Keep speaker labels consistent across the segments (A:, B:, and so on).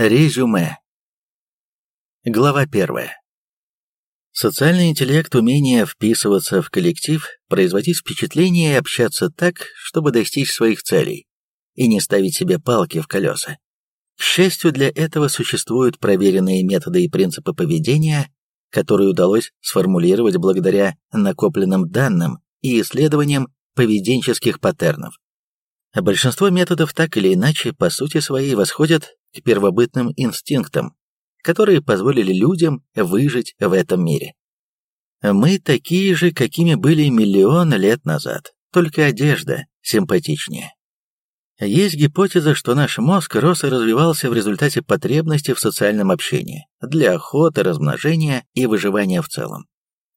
A: Резюме. Глава первая. Социальный интеллект – умение вписываться в коллектив, производить впечатление и общаться так, чтобы достичь своих целей, и не ставить себе палки в колеса. К счастью, для этого существуют проверенные методы и принципы поведения, которые удалось сформулировать благодаря накопленным данным и исследованиям поведенческих паттернов. Большинство методов так или иначе по сути своей восходят к первобытным инстинктам, которые позволили людям выжить в этом мире. Мы такие же, какими были миллион лет назад, только одежда симпатичнее. Есть гипотеза, что наш мозг рос и развивался в результате потребности в социальном общении, для охоты, размножения и выживания в целом.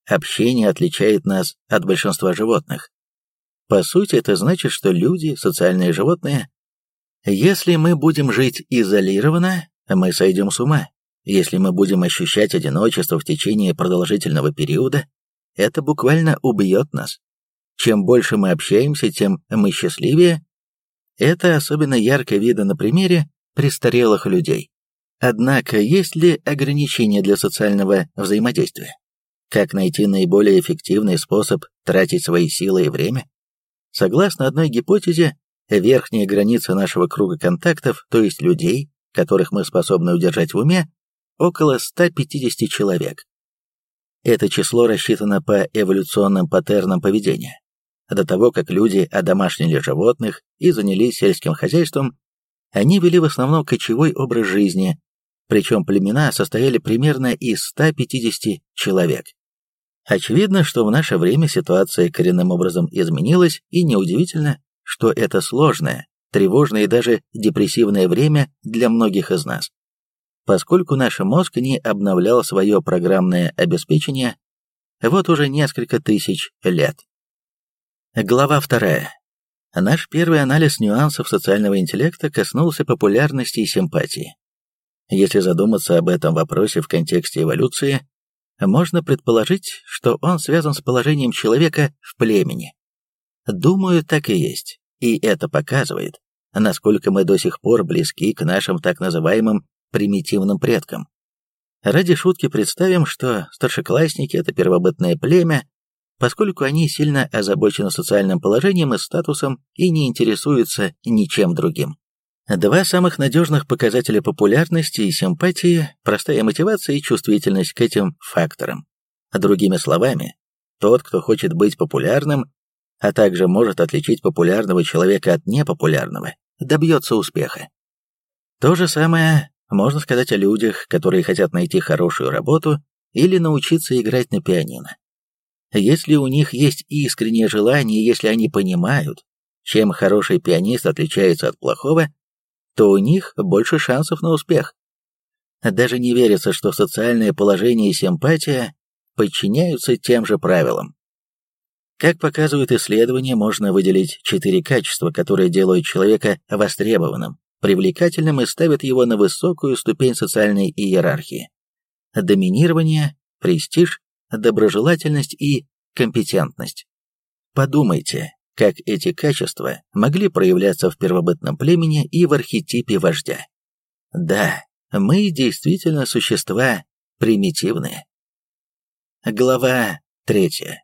A: Общение отличает нас от большинства животных. По сути, это значит, что люди, социальные животные, если мы будем жить изолированно, мы сойдем с ума. Если мы будем ощущать одиночество в течение продолжительного периода, это буквально убьет нас. Чем больше мы общаемся, тем мы счастливее. Это особенно ярко видно на примере престарелых людей. Однако, есть ли ограничения для социального взаимодействия? Как найти наиболее эффективный способ тратить свои силы и время? Согласно одной гипотезе, верхняя граница нашего круга контактов, то есть людей, которых мы способны удержать в уме, около 150 человек. Это число рассчитано по эволюционным паттернам поведения. До того, как люди одомашнили животных и занялись сельским хозяйством, они вели в основном кочевой образ жизни, причем племена состояли примерно из 150 человек. Очевидно, что в наше время ситуация коренным образом изменилась, и неудивительно, что это сложное, тревожное и даже депрессивное время для многих из нас. Поскольку наш мозг не обновлял свое программное обеспечение вот уже несколько тысяч лет. Глава вторая. Наш первый анализ нюансов социального интеллекта коснулся популярности и симпатии. Если задуматься об этом вопросе в контексте эволюции, можно предположить, что он связан с положением человека в племени. Думаю, так и есть, и это показывает, насколько мы до сих пор близки к нашим так называемым примитивным предкам. Ради шутки представим, что старшеклассники – это первобытное племя, поскольку они сильно озабочены социальным положением и статусом и не интересуются ничем другим. Два самых надежных показателя популярности и симпатии – простая мотивация и чувствительность к этим факторам. Другими словами, тот, кто хочет быть популярным, а также может отличить популярного человека от непопулярного, добьется успеха. То же самое можно сказать о людях, которые хотят найти хорошую работу или научиться играть на пианино. Если у них есть искреннее желание, если они понимают, чем хороший пианист отличается от плохого, то у них больше шансов на успех. Даже не верится, что социальное положение и симпатия подчиняются тем же правилам. Как показывают исследования, можно выделить четыре качества, которые делают человека востребованным, привлекательным и ставят его на высокую ступень социальной иерархии. Доминирование, престиж, доброжелательность и компетентность. Подумайте, как эти качества могли проявляться в первобытном племени и в архетипе вождя. Да, мы действительно существа примитивные. Глава третья.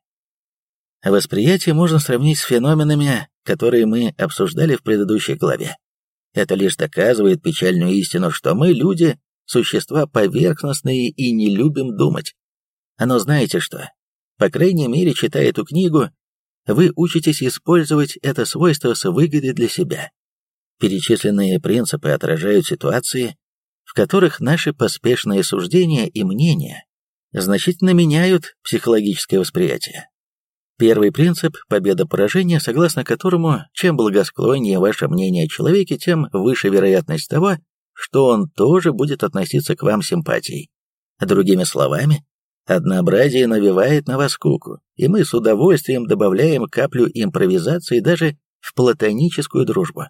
A: Восприятие можно сравнить с феноменами, которые мы обсуждали в предыдущей главе. Это лишь доказывает печальную истину, что мы, люди, существа поверхностные и не любим думать. Но знаете что? По крайней мере, читая эту книгу, вы учитесь использовать это свойство с выгодой для себя. Перечисленные принципы отражают ситуации, в которых наши поспешные суждения и мнения значительно меняют психологическое восприятие. Первый принцип – победа-поражение, согласно которому, чем благосклоннее ваше мнение о человеке, тем выше вероятность того, что он тоже будет относиться к вам симпатией. Другими словами, Однообразие навевает на вас скуку, и мы с удовольствием добавляем каплю импровизации даже в платоническую дружбу.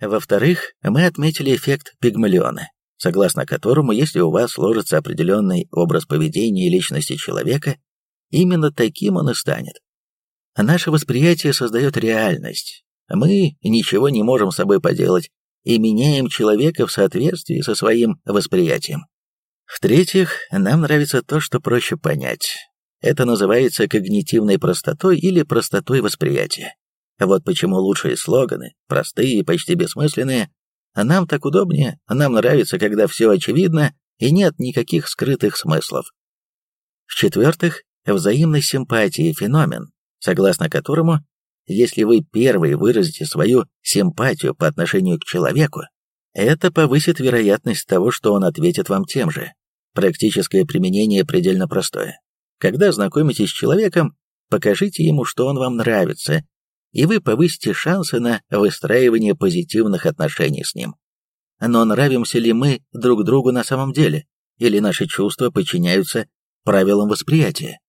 A: Во-вторых, мы отметили эффект Пигмалиона, согласно которому, если у вас сложится определенный образ поведения и личности человека, именно таким он и станет. Наше восприятие создает реальность. Мы ничего не можем с собой поделать, и меняем человека в соответствии со своим восприятием. В-третьих, нам нравится то, что проще понять. Это называется когнитивной простотой или простотой восприятия. Вот почему лучшие слоганы, простые и почти бессмысленные, а нам так удобнее, нам нравится, когда все очевидно и нет никаких скрытых смыслов. В-четвертых, взаимной симпатии феномен, согласно которому, если вы первый выразите свою симпатию по отношению к человеку, это повысит вероятность того, что он ответит вам тем же. Практическое применение предельно простое. Когда знакомитесь с человеком, покажите ему, что он вам нравится, и вы повысите шансы на выстраивание позитивных отношений с ним. Но нравимся ли мы друг другу на самом деле, или наши чувства подчиняются правилам восприятия?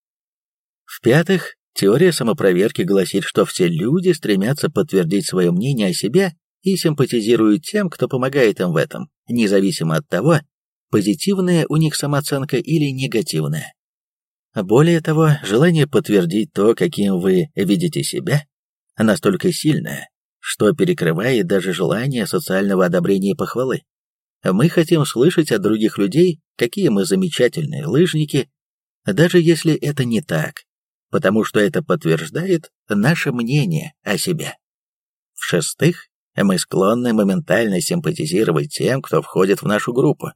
A: В-пятых, теория самопроверки гласит, что все люди стремятся подтвердить свое мнение о себе и симпатизируют тем, кто помогает им в этом, независимо от того, позитивная у них самооценка или негативная. Более того, желание подтвердить то, каким вы видите себя, настолько сильное, что перекрывает даже желание социального одобрения и похвалы. Мы хотим слышать от других людей, какие мы замечательные лыжники, даже если это не так, потому что это подтверждает наше мнение о себе. В-шестых, мы склонны моментально симпатизировать тем, кто входит в нашу группу.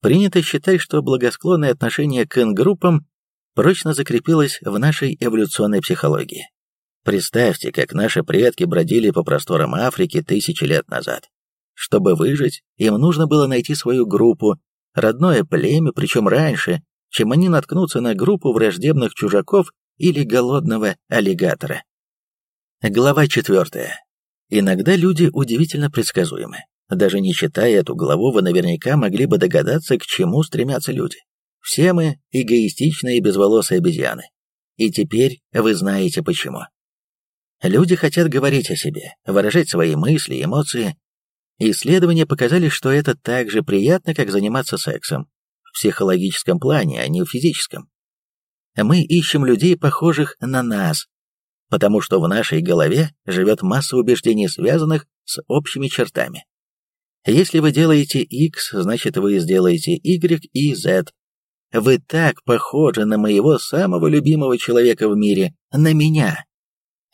A: Принято считать, что благосклонное отношение к группам прочно закрепилось в нашей эволюционной психологии. Представьте, как наши предки бродили по просторам Африки тысячи лет назад. Чтобы выжить, им нужно было найти свою группу, родное племя, причем раньше, чем они наткнутся на группу враждебных чужаков или голодного аллигатора. Глава четвертая. Иногда люди удивительно предсказуемы. Даже не читая эту главу, вы наверняка могли бы догадаться, к чему стремятся люди. Все мы эгоистичные безволосые обезьяны. И теперь вы знаете почему. Люди хотят говорить о себе, выражать свои мысли, эмоции. Исследования показали, что это так же приятно, как заниматься сексом. В психологическом плане, а не в физическом. Мы ищем людей, похожих на нас, потому что в нашей голове живет масса убеждений, связанных с общими чертами. Если вы делаете X, значит вы сделаете Y и Z. Вы так похожи на моего самого любимого человека в мире, на меня.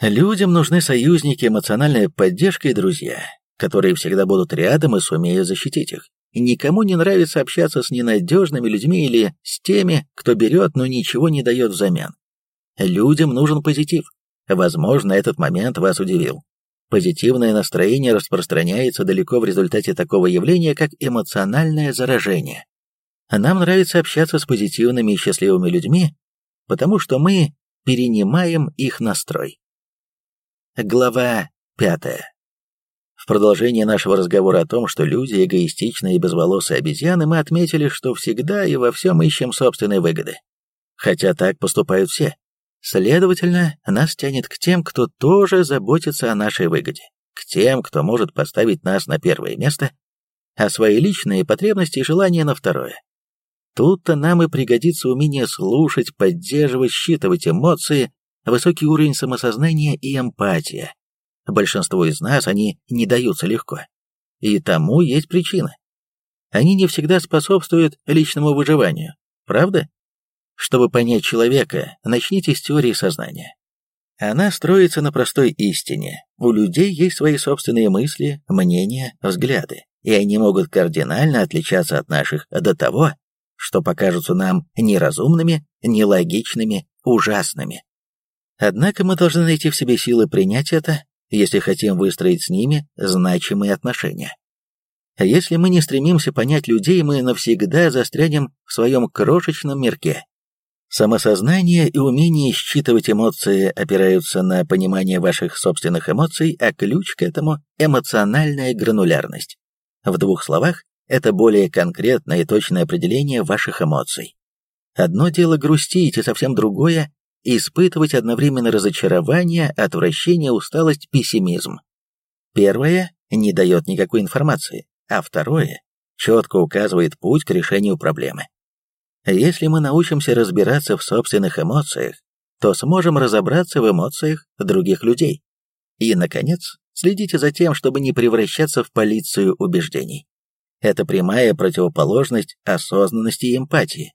A: Людям нужны союзники, эмоциональная поддержка и друзья, которые всегда будут рядом и сумеют защитить их. Никому не нравится общаться с ненадежными людьми или с теми, кто берет, но ничего не дает взамен. Людям нужен позитив. Возможно, этот момент вас удивил. Позитивное настроение распространяется далеко в результате такого явления, как эмоциональное заражение. Нам нравится общаться с позитивными и счастливыми людьми, потому что мы перенимаем их настрой. Глава пятая. Продолжение нашего разговора о том, что люди эгоистичные и безволосые обезьяны, мы отметили, что всегда и во всем ищем собственные выгоды. Хотя так поступают все. Следовательно, нас тянет к тем, кто тоже заботится о нашей выгоде, к тем, кто может поставить нас на первое место, а свои личные потребности и желания на второе. Тут-то нам и пригодится умение слушать, поддерживать, считывать эмоции, высокий уровень самосознания и эмпатия. Большинству из нас они не даются легко. И тому есть причина. Они не всегда способствуют личному выживанию, правда? Чтобы понять человека, начните с теории сознания. Она строится на простой истине. У людей есть свои собственные мысли, мнения, взгляды, и они могут кардинально отличаться от наших до того, что покажутся нам неразумными, нелогичными, ужасными. Однако мы должны найти в себе силы принять это, если хотим выстроить с ними значимые отношения. Если мы не стремимся понять людей, мы навсегда застрянем в своем крошечном мирке. Самосознание и умение считывать эмоции опираются на понимание ваших собственных эмоций, а ключ к этому – эмоциональная гранулярность. В двух словах, это более конкретное и точное определение ваших эмоций. Одно дело грустить, и совсем другое испытывать одновременно разочарование, отвращение, усталость, пессимизм. Первое не дает никакой информации, а второе четко указывает путь к решению проблемы. Если мы научимся разбираться в собственных эмоциях, то сможем разобраться в эмоциях других людей. И, наконец, Следите за тем, чтобы не превращаться в полицию убеждений. Это прямая противоположность осознанности и эмпатии.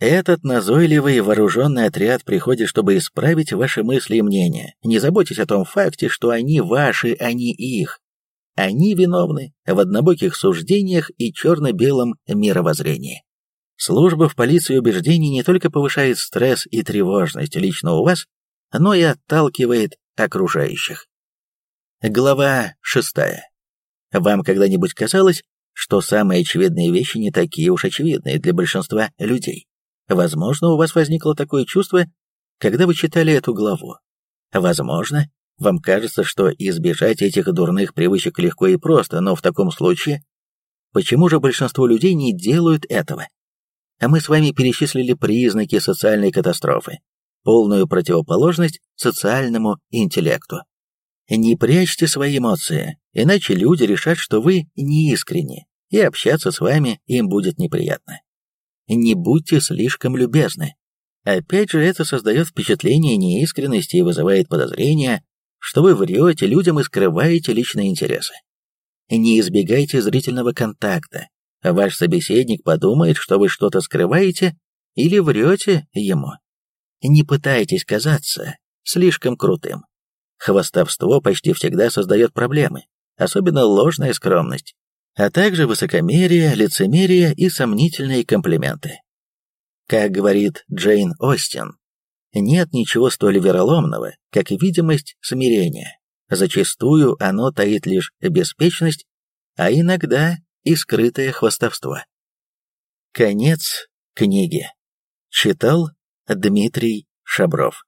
A: Этот назойливый вооруженный отряд приходит, чтобы исправить ваши мысли и мнения. Не заботьтесь о том факте, что они ваши, а не их. Они виновны в однобоких суждениях и черно-белом мировоззрении. Служба в полиции убеждений не только повышает стресс и тревожность лично у вас, но и отталкивает окружающих. Глава шестая. Вам когда-нибудь казалось, что самые очевидные вещи не такие уж очевидные для большинства людей? Возможно, у вас возникло такое чувство, когда вы читали эту главу. Возможно, вам кажется, что избежать этих дурных привычек легко и просто, но в таком случае, почему же большинство людей не делают этого? А мы с вами перечислили признаки социальной катастрофы, полную противоположность социальному интеллекту. Не прячьте свои эмоции, иначе люди решат, что вы неискренни, и общаться с вами им будет неприятно не будьте слишком любезны. Опять же, это создает впечатление неискренности и вызывает подозрение, что вы врете людям и скрываете личные интересы. Не избегайте зрительного контакта. Ваш собеседник подумает, что вы что-то скрываете или врете ему. Не пытайтесь казаться слишком крутым. Хвостовство почти всегда создает проблемы, особенно ложная скромность а также высокомерие, лицемерие и сомнительные комплименты. Как говорит Джейн Остин, нет ничего столь вероломного, как видимость смирения. Зачастую оно таит лишь беспечность, а иногда и скрытое хвастовство. Конец книги. Читал Дмитрий Шабров.